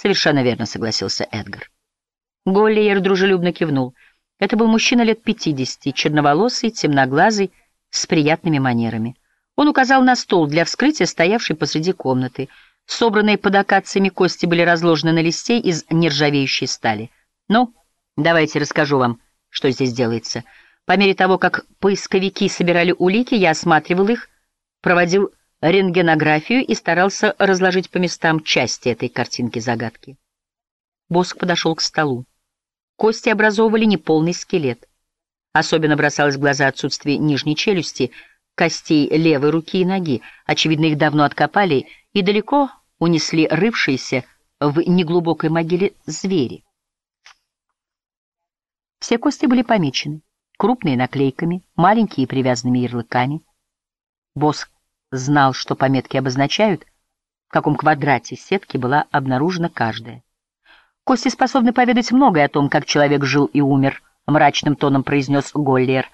Совершенно верно, согласился Эдгар. Голлиер дружелюбно кивнул. Это был мужчина лет пятидесяти, черноволосый, темноглазый, с приятными манерами. Он указал на стол для вскрытия, стоявший посреди комнаты. Собранные под акациями кости были разложены на листе из нержавеющей стали. «Ну, давайте расскажу вам, что здесь делается». По мере того, как поисковики собирали улики, я осматривал их, проводил рентгенографию и старался разложить по местам части этой картинки-загадки. Боск подошел к столу. Кости образовывали неполный скелет. Особенно бросалось в глаза отсутствие нижней челюсти, костей левой руки и ноги. Очевидно, их давно откопали и далеко унесли рывшиеся в неглубокой могиле звери. Все кости были помечены крупные наклейками, маленькие привязанными ярлыками. Босс знал, что пометки обозначают, в каком квадрате сетки была обнаружена каждая. Кости способны поведать многое о том, как человек жил и умер, мрачным тоном произнес Голлиер.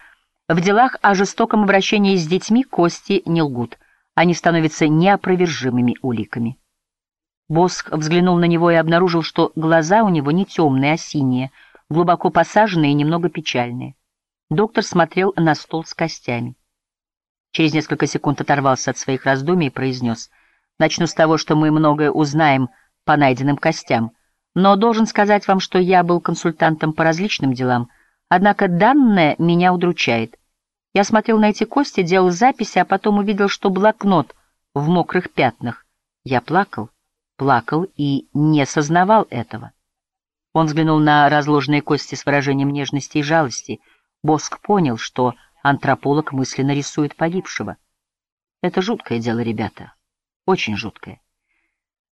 В делах о жестоком обращении с детьми кости не лгут, они становятся неопровержимыми уликами. Босх взглянул на него и обнаружил, что глаза у него не темные, а синие, глубоко посаженные и немного печальные. Доктор смотрел на стол с костями. Через несколько секунд оторвался от своих раздумий и произнес. «Начну с того, что мы многое узнаем по найденным костям. Но должен сказать вам, что я был консультантом по различным делам, однако данное меня удручает. Я смотрел на эти кости, делал записи, а потом увидел, что блокнот в мокрых пятнах. Я плакал, плакал и не сознавал этого». Он взглянул на разложенные кости с выражением нежности и жалости — Боск понял, что антрополог мысленно рисует погибшего. Это жуткое дело, ребята. Очень жуткое.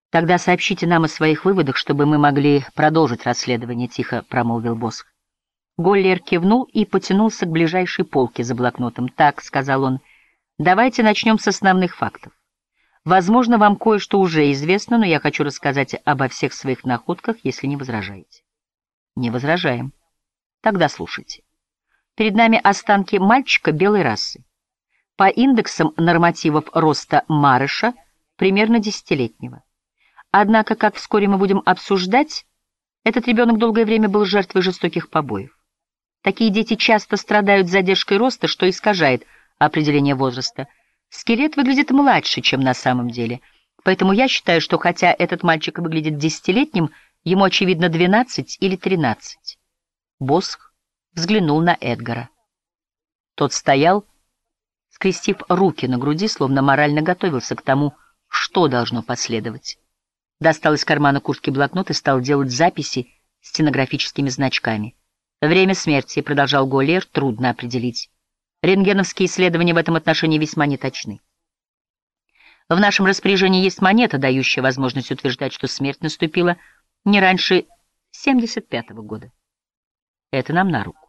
Тогда сообщите нам о своих выводах, чтобы мы могли продолжить расследование, тихо промолвил Боск. Голлер кивнул и потянулся к ближайшей полке за блокнотом. «Так», — сказал он, — «давайте начнем с основных фактов. Возможно, вам кое-что уже известно, но я хочу рассказать обо всех своих находках, если не возражаете». «Не возражаем. Тогда слушайте». Перед нами останки мальчика белой расы. По индексам нормативов роста Марыша примерно десятилетнего. Однако, как вскоре мы будем обсуждать, этот ребенок долгое время был жертвой жестоких побоев. Такие дети часто страдают задержкой роста, что искажает определение возраста. Скелет выглядит младше, чем на самом деле. Поэтому я считаю, что хотя этот мальчик выглядит десятилетним, ему, очевидно, 12 или 13. Босх взглянул на Эдгара. Тот стоял, скрестив руки на груди, словно морально готовился к тому, что должно последовать. Достал из кармана куртки блокнот и стал делать записи стенографическими значками. Время смерти, продолжал Голлер, трудно определить. Рентгеновские исследования в этом отношении весьма неточны. В нашем распоряжении есть монета, дающая возможность утверждать, что смерть наступила не раньше 75-го года. Это нам на руку.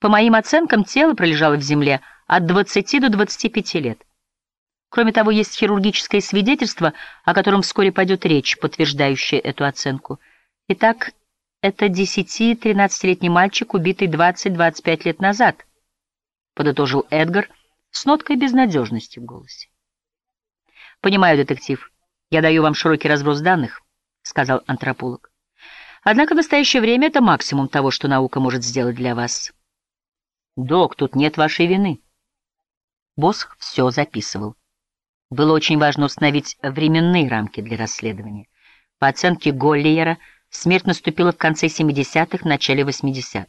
По моим оценкам, тело пролежало в земле от 20 до 25 лет. Кроме того, есть хирургическое свидетельство, о котором вскоре пойдет речь, подтверждающее эту оценку. Итак, это 10-13-летний мальчик, убитый 20-25 лет назад, подытожил Эдгар с ноткой безнадежности в голосе. «Понимаю, детектив. Я даю вам широкий разброс данных», — сказал антрополог. Однако в настоящее время это максимум того, что наука может сделать для вас. Док, тут нет вашей вины. Босх все записывал. Было очень важно установить временные рамки для расследования. По оценке Голлиера, смерть наступила в конце 70-х, начале 80-х.